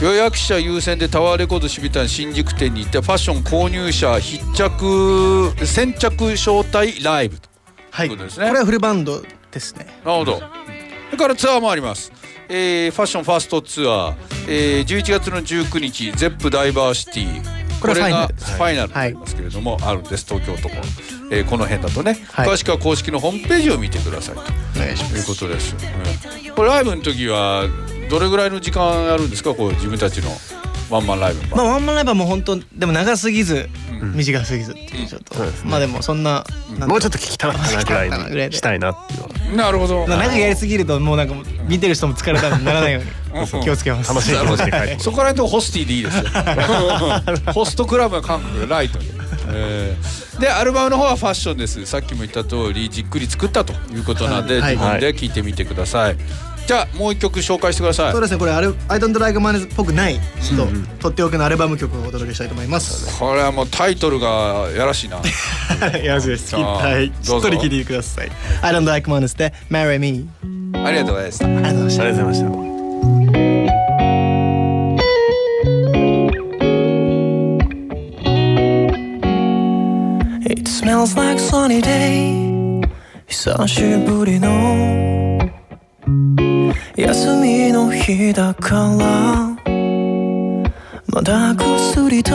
予約者優先でタワーレコード渋谷新宿店に行ってファッション購入者必着先着招待ライブと。はい。いうことですね。これはフルバンドですね。なるほど。それからツアーもあります、えーファッションファーストツアー、えー11月の19日ゼップダイバーシティ。これはファイナがルですファイナルになりますけれども、あるんです。東京とこ、えーこの辺だとね、はい。詳しくは公式のホームページを見てくださいと。いいうすことです、うん。これライブの時はどれぐらいの時間やるんですか？こう自分たちのワンマンライブ。は、まあワンマンライブはもう本当でも長すぎずうん。短すぎずっていうちょっと。まあでもそんなもうちょっと聞きたかったなぐらいにしたいなっていう なるほど。まあ長くやりすぎるともうなんか見てる人も疲れたにならないよう うん。に気をつけます。楽しい気持ちで帰ってそこら辺とホスティでいいですよ。ホストクラブは韓国でライトに、えー。でアルバムの方はファッションです。さっきも言った通りじっくり作ったということなんで、はい。自分で聴いてみてください、じゃあもう一曲紹介してください。そうですねこれあれ「I don't like money」っぽくないちょっととっておきのアルバム曲をお届けしたいと思います。これはもうタイトルがやらしいな。やらしい。ですはいしっとり聞いてください「I don't like money」で「Marry Me ありがとうございました」ありがとうございましたありがとうございました。It smells like sunny day. 久しぶりのみの日だからまだぐっすりと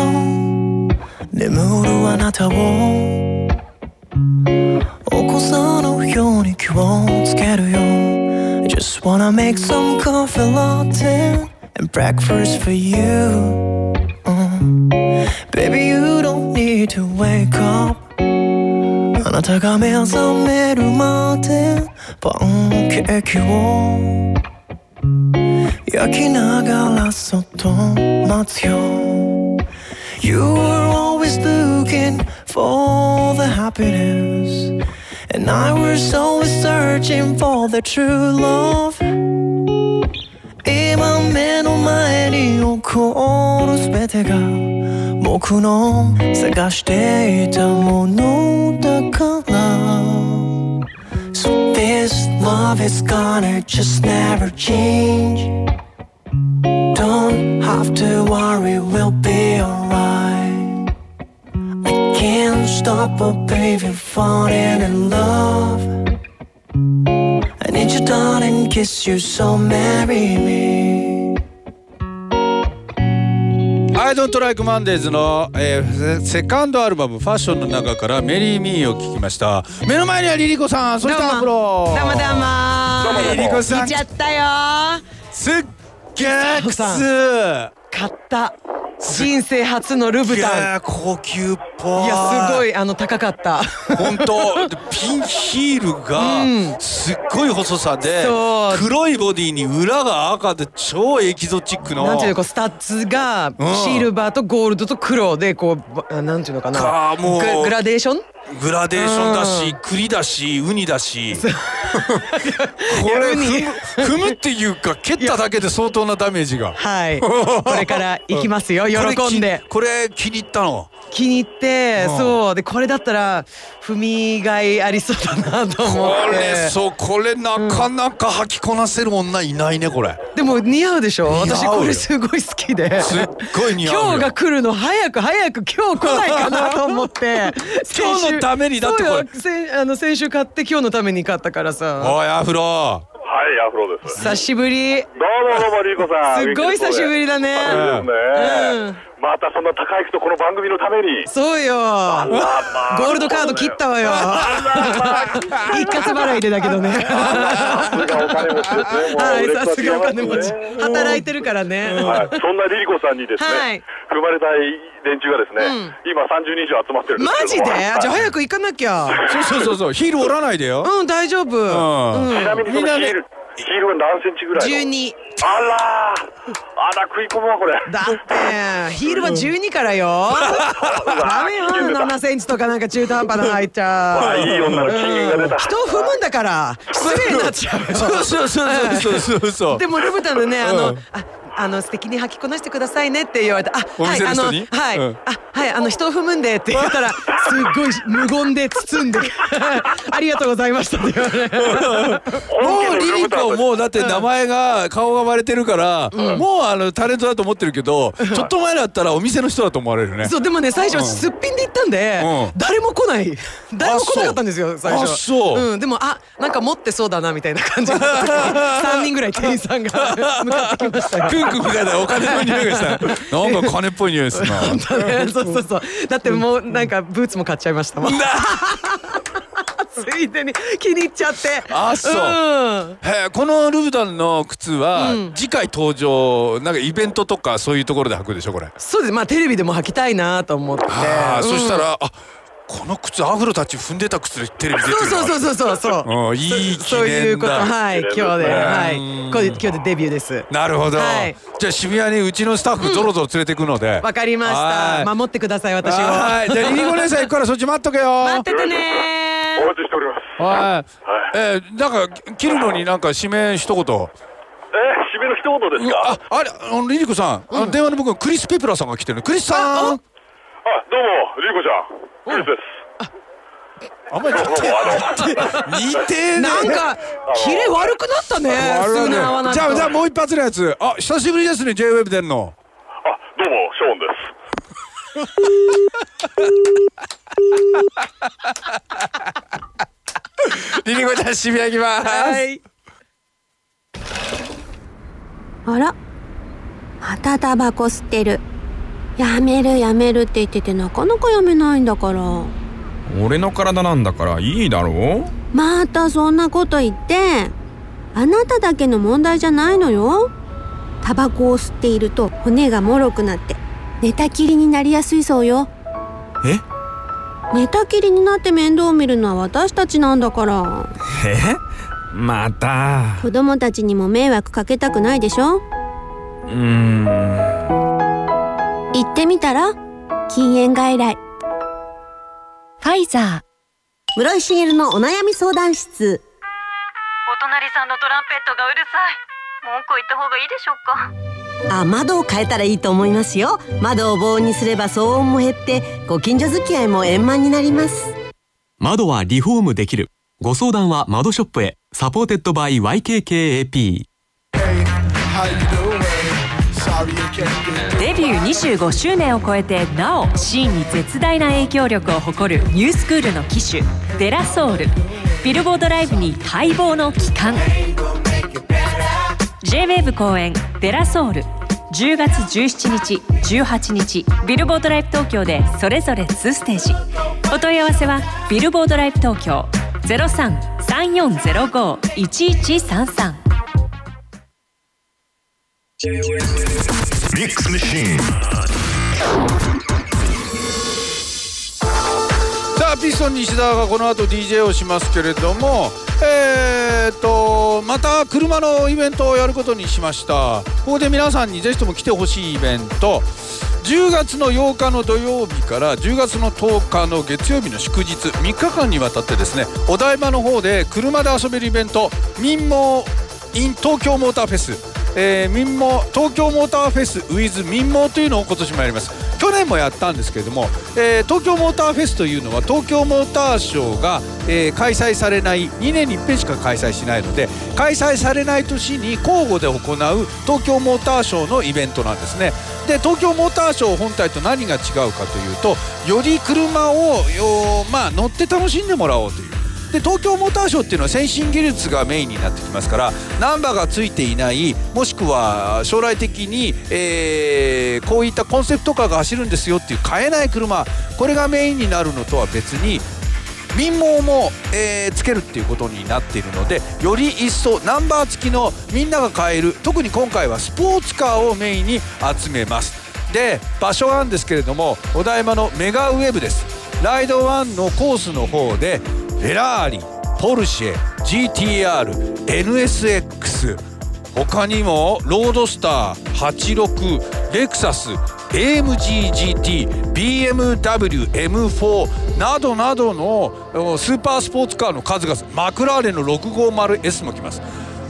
眠るあなたを起こさぬように気をつけるよ Just wanna make some coffee latte and breakfast for you Mm. Baby, you don't need to wake up あなたが目覚めるまでパンケーキを 焼きながらそっと待つよ You were always looking for the happiness And I was always searching for the true love 今目の前に起こる全てが僕の探していたものだから So this love is gonna just never change. Don't have to worry, we'll be alright. I can't stop a baby falling in love. I need you darling, kiss you, so marry me イドントライクマンデーズの、えーセセカンドアルバム「ファッション」の中から「メリー・ミー」を聞きました。目の前にはリリコさんそしてアフロ。どうもどうも LiLiCoさん。見ちゃったよ。すっげえ靴さ買った。人生初のルブタン。高級っぽいいやすごいあの高かった。本当。でピンヒールがすっごい細さで、そう。黒いボディに裏が赤で超エキゾチックの。なんていうのこうスタッツがシルバーとゴールドと黒でこうばなんていうのかな。かもうググラデーション？グラデーションだし、栗だしウニだし。これ踏む踏むっていうか蹴っただけで相当なダメージが。はい。これから行きますよ。喜んで。これ気に入ったの？気に入ってうん。そう。でこれだったら踏みがいありそうだなと思これってそうこれなかなか履きこなせる女いないねこれ。でも似合うでしょ？私これすごい好きで。すっごい似合うよ。今日が来るの早く早く今日来ないかなと思って。今日のためにだってこれ。そうよ。先あの先週買って今日のために買ったからさ。おいアフロ。はい、アフロです。久しぶり。どうもどうも、リリコさん。すっごい久しぶりだね、うんまたそんな高い服とこの番組のために。そうよ。ゴールドカード切ったわよ。一括払いでだけどね。さすがお金持ちですね。もうはいさすがお金持ち。働いてるからね。はい、そんなリリコさんにですね、はい。踏まれたい連中がですね、今30人以上集まってるマジで？じゃあ早く行かなきゃ。そうそうそうそう。ヒール折らないでよ。うん大丈夫。うん。うん。ちなみにヒール、ヒールは何センチぐらいの？12あらーあら食い込むわこれ。だってヒールは12からよ。ダメよ7センチとかなんか中途半端なの入っちあゃう。いい女の金言が出た。人を踏むんだから失礼になっちゃうよ。そうそうそうそうそうそうでもルブタンでねあの、うんああの素敵に履きこなしてくださいねって言われてあおはいあのはい、うん。あはいあの人を踏むんでって言ったら すごい無言で包んで ありがとうございましたって言われて。もうリリコもうだって名前が顔が割れてるから、もうあのタレントだと思ってるけど、ちょっと前だったらお店の人だと思われるね。そうでもね最初すっぴんで行ったんで、うん。誰も来ない。誰も来なかったんですよ最初。あそう。うん、でもあなんか持ってそうだなみたいな感じだった3 人ぐらい店員さんが向かってきましたよクンクンみたいなお金の匂いがした。なんか金っぽい匂いするな。そうそうそう。だってもうなんかブーツも買っちゃいましたもん。ついでに気に入っちゃって。あそう。ん。へえこのルブタンの靴は、次回登場なんかイベントとかそういうところで履くでしょこれ。そうです。まあテレビでも履きたいなと思って。ああ、うんそしたらあこの靴アフロたち踏んでた靴でテレビ出てるそうそうそうそうそうそう。うんいい記そういうこと。念だ。はい今日で。うん。はい。今日でデビューです。なるほど、はい。じゃあ渋谷にうちのスタッフぞろぞろ連れてくので、わかりまはい。した守ってください私を。はい。じゃあリリコ姉さん行くからそっち待っとけよ。待っててねお待ちしております。はい、えー、なんか切るのになんか締め一言。えー、締めの一言ですか？ああれあのリリコさん、あの電話の僕クリス・ペプラーさんが来てるの。クリスさんあ、どうも、リリコちゃん。クリスです。あんまり似て 似てね。なんかキレ悪くなったね。じゃあじゃあもう一発のやつ。あ久しぶりですね JWEB 出るの。あ、どうも、ショーンです。リリコちゃん渋谷行きます、はい。あら。またタバコ吸ってるやめるやめるって言っててなかなかやめないんだから。俺の体なんだからいいだろう？またそんなこと言ってあなただけの問題じゃないのよ。タバコを吸っていると骨がもろくなって寝たきりになりやすいそうよ。え？寝たきりになって面倒を見るのは私たちなんだから。え？また。子供たちにも迷惑かけたくないでしょ？うーん言ってみたら？禁煙外来。ファイザー。室井滋のお悩み相談室。お隣さんのトランペットがうるさい。文句を言った方がいいでしょうか？あ窓を変えたらいいと思いますよ。窓を防音にすれば騒音も減ってご近所付き合いも円満になります。窓はリフォームできる。ご相談は窓ショップへ。 Supported by YKKAP デビュー25周年を超えてなおシーンに絶大な影響力を誇るニュースクールの機種デラソウル。ビルボードライブに待望の帰還。J-WAVE 公演デラソウル。10月17日18日ビルボードライブ東京でそれぞれ2ステージ。お問い合わせはビルボードライブ東京0334051133ミックスマシーンさあピストン西田がこの後 DJ をしますけれどもえー、とまた車のイベントをやることにしました。ここで皆さんにぜひとも来てほしいイベント。10月の8日の土曜日から10月の10日の月曜日の祝日3日間にわたってですねお台場の方で車で遊べるイベント民モ in 東京モーターフェス。えー、民モ東京モーターフェス with 民モというのを今年もやります。去年もやったんですけれども、えー東京モーターフェスというのは東京モーターショーが、えー開催されない2年に一遍しか開催しないので開催されない年に交互で行う東京モーターショーのイベントなんですね。で東京モーターショー本体と何が違うかというとより車をよまあ乗って楽しんでもらおうという。で東京モーターショーっていうのは先進技術がメインになってきますからナンバーがついていないもしくは将来的に、えーこういったコンセプトカーが走るんですよっていう買えない車これがメインになるのとは別に民網も、えーつけるっていうことになっているのでより一層ナンバー付きのみんなが買える特に今回はスポーツカーをメインに集めます。で場所なんですけれどもお台場のメガウェブです。ライド1のコースの方でフェラーリポルシェ GTRNSX 他にもロードスター86レクサス AMGGTBMWM4 などなどのスーパースポーツカーの数々マクラーレンの 650S も来ます。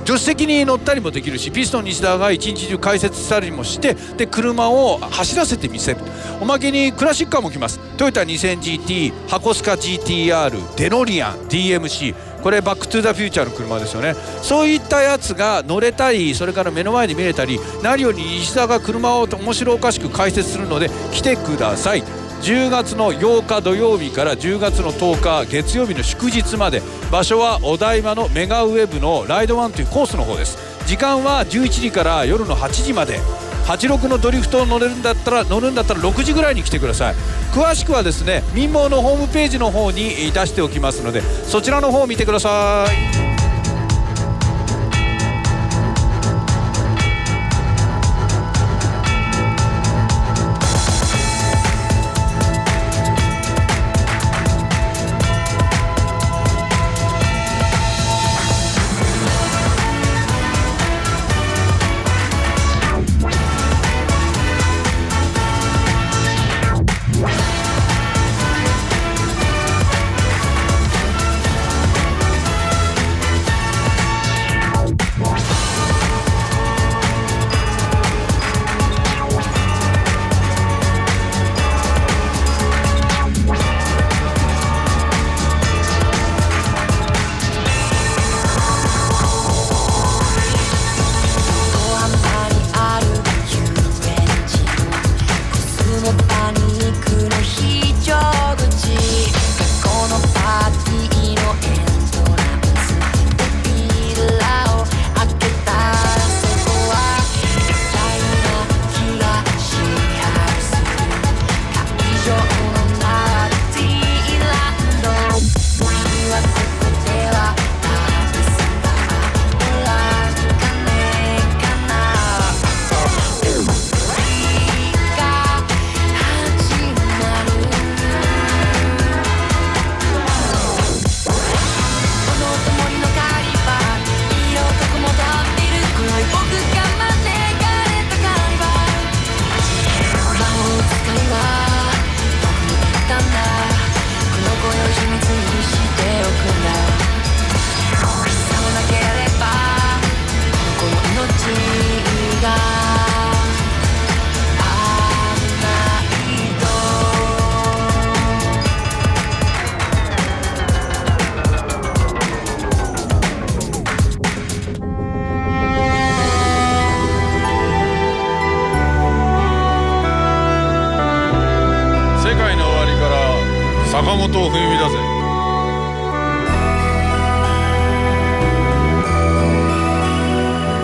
助手席に乗ったりもできるしピストン西田が一日中解説したりもしてで車を走らせてみせる。おまけにクラシックカーも来ます。トヨタ 2000GT 箱スカ GTR デロリアン DMC これバックトゥザフューチャーの車ですよね。そういったやつが乗れたりそれから目の前で見れたり何より西田が車を面白おかしく解説するので来てください。10月の8日土曜日から10月の10日月曜日の祝日まで場所はお台場のメガウェブのライドワンというコースの方です。時間は11時から夜の8時まで。86のドリフトを乗れるんだったら乗るんだったら6時ぐらいに来てください。詳しくはですね民謡のホームページの方に出しておきますのでそちらの方を見てください。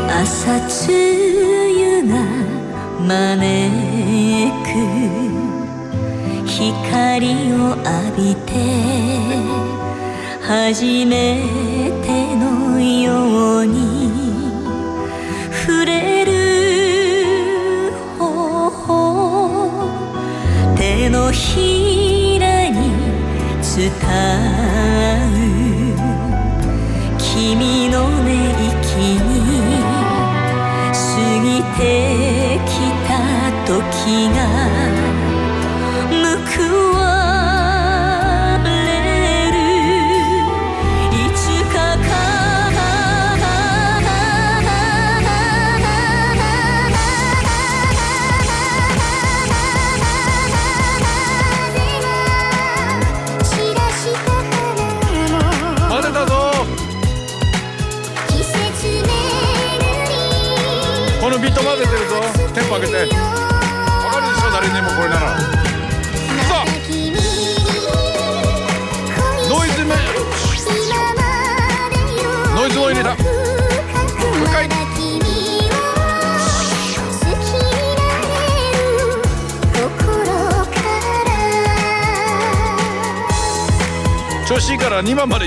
朝露が招く。光を浴びてはじめ」♪子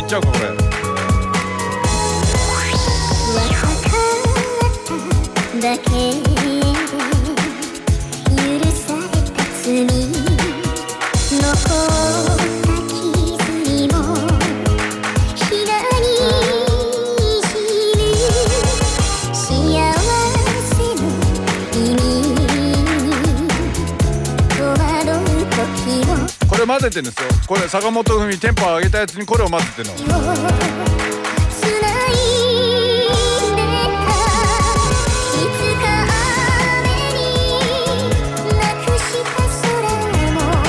っちゃうかこれだけ混ぜてるんですよこれ坂本文テンポ上げたやつにこれを混ぜてるの。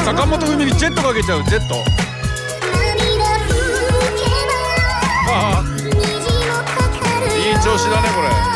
坂本海にジェットかけちゃうジェットああいい調子だねこれ。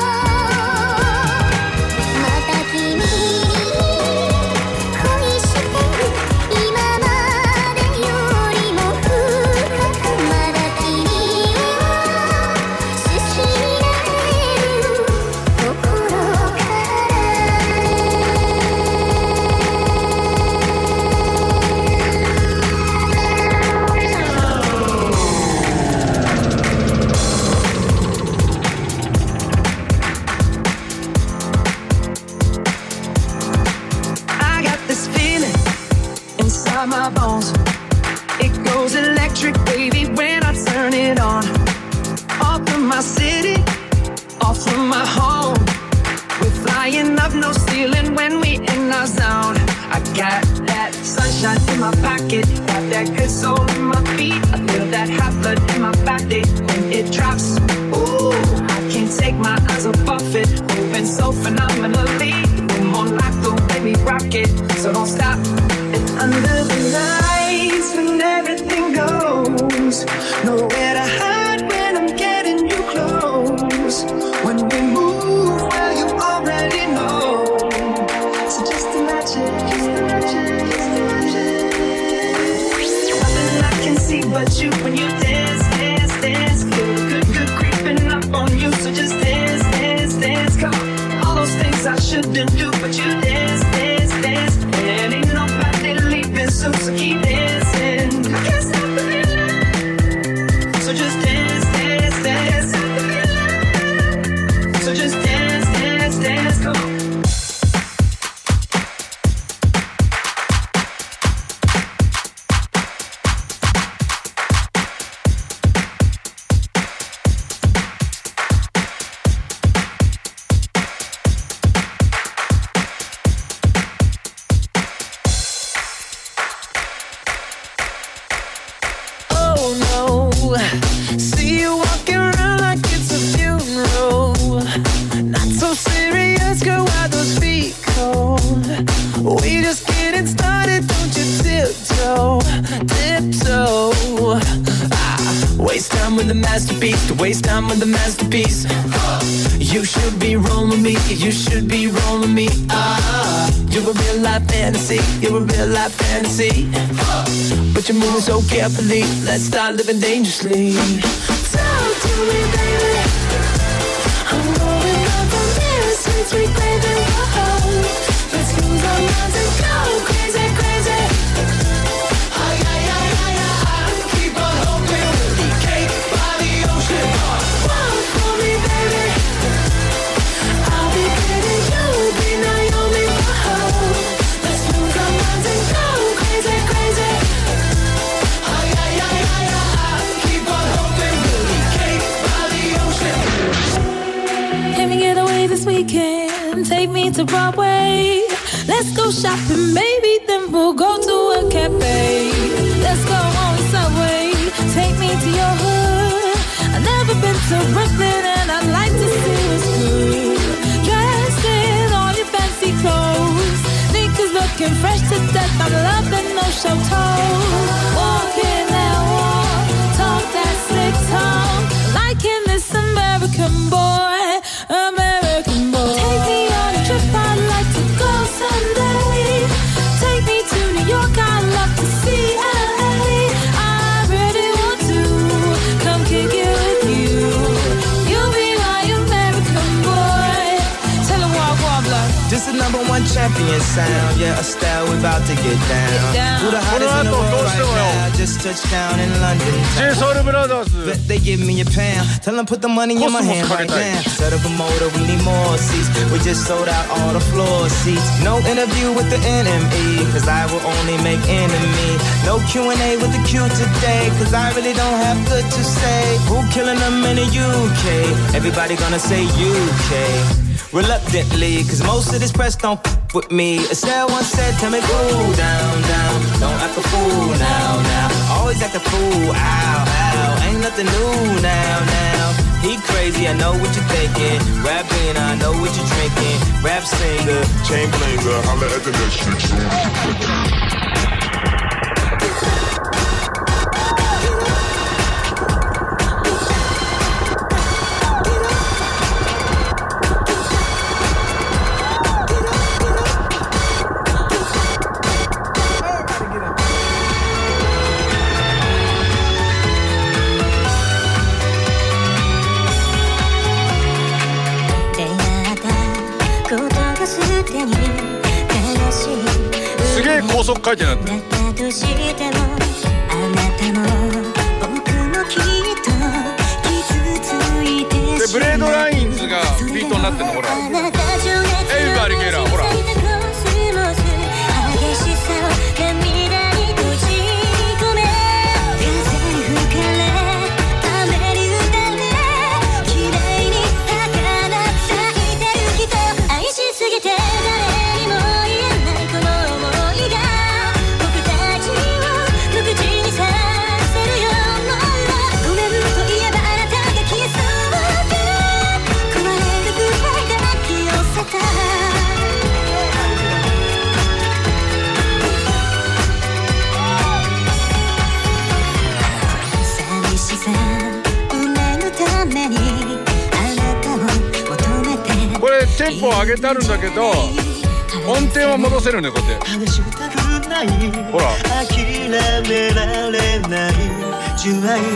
We're on like So don't stop. And under the lights when everything goes. Nowhere to hide when I'm getting you close. When shouldn't do, but you listen. Carefully. Let's start living dangerously. Talk to me, baby. I'm going up from here since we craving for champion sound. Yeah, Estelle, we about to get down. down. Who the hottest in the Colorado, world go right still, now? Just touched down in London. j s o u l b r o t h r Bet they give me a pound. Tell them put the money in my hand right now. Set up a motor, we need more seats. We just sold out all the floor seats. No interview with the NME, cause I will only make enemy. No Q&A with the Q today, cause I really don't have good to say. Who killing them in the UK? Everybody gonna say UK. Reluctantly, cause most of this press don't f- with me. Estelle once said, tell me cool down, down. Don't act a fool now, now. Always act a fool, ow, ow. Ain't nothing new now, now. He crazy, I know what you're thinking. Rapping, I know what you're drinking. Rap singer, chain blinger, holla at the next 法則書いてないってでブレードラインズがビートになってるのほらテンポを上げてあるんだけど音程は戻せるねこうやって。ほら。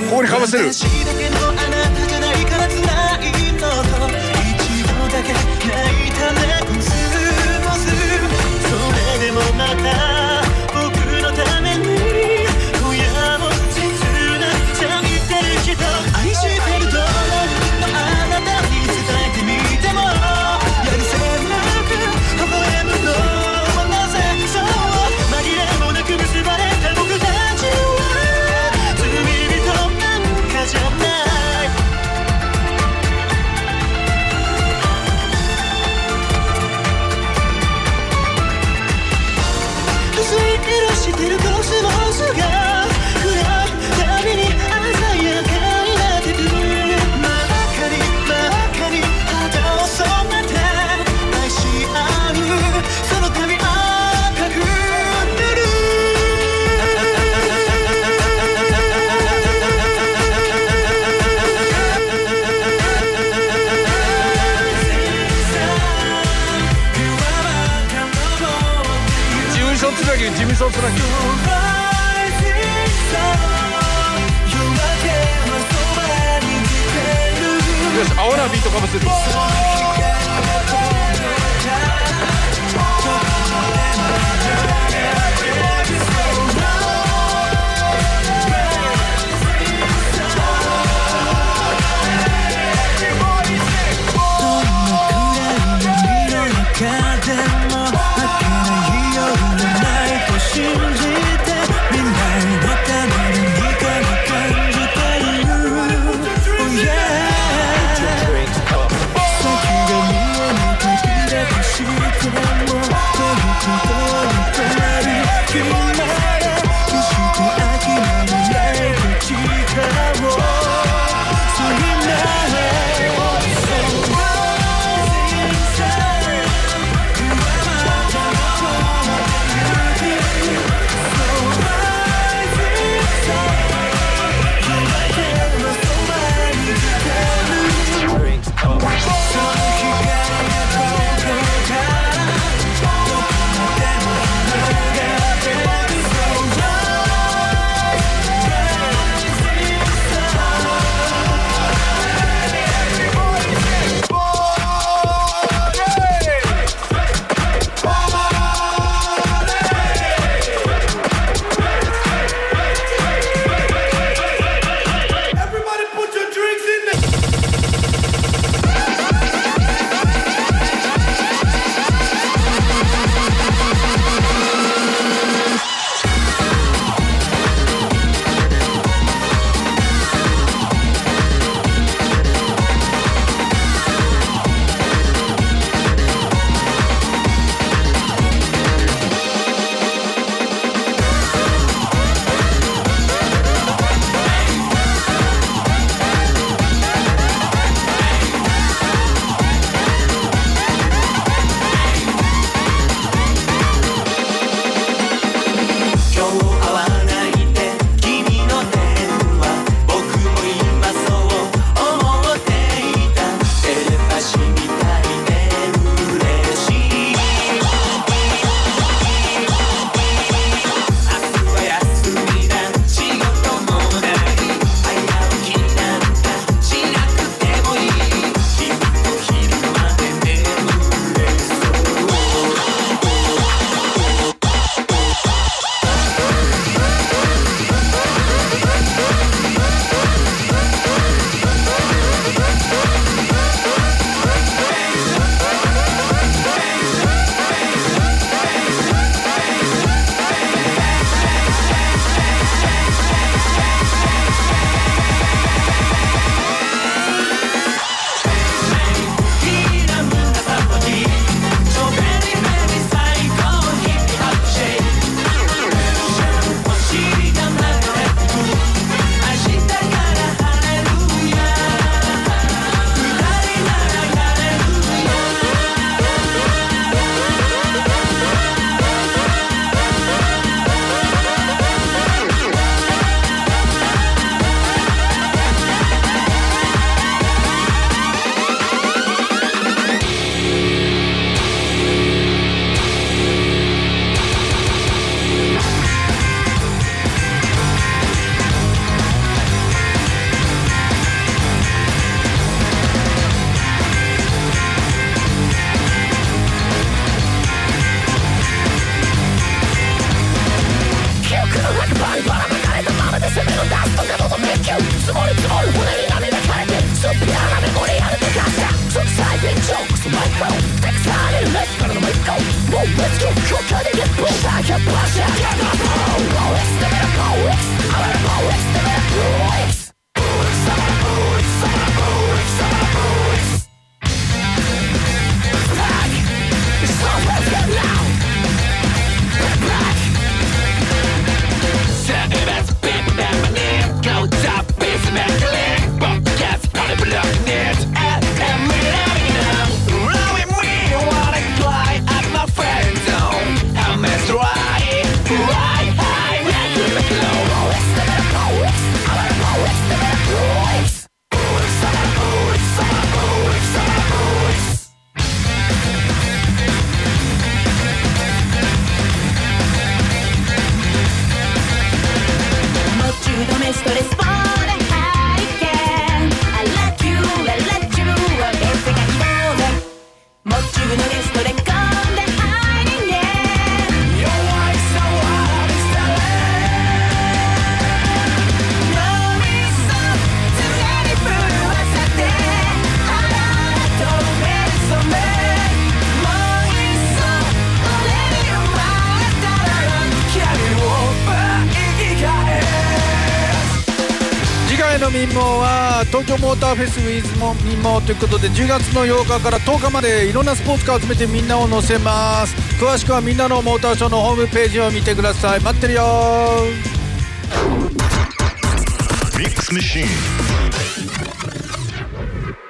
ここにかぶせる。東京モーターフェスウィズも民謡ということで10月の8日から10日までいろんなスポーツカーを集めてみんなを乗せます。詳しくはみんなのモーターショーのホームページを見てください。待ってるよミックスマシーン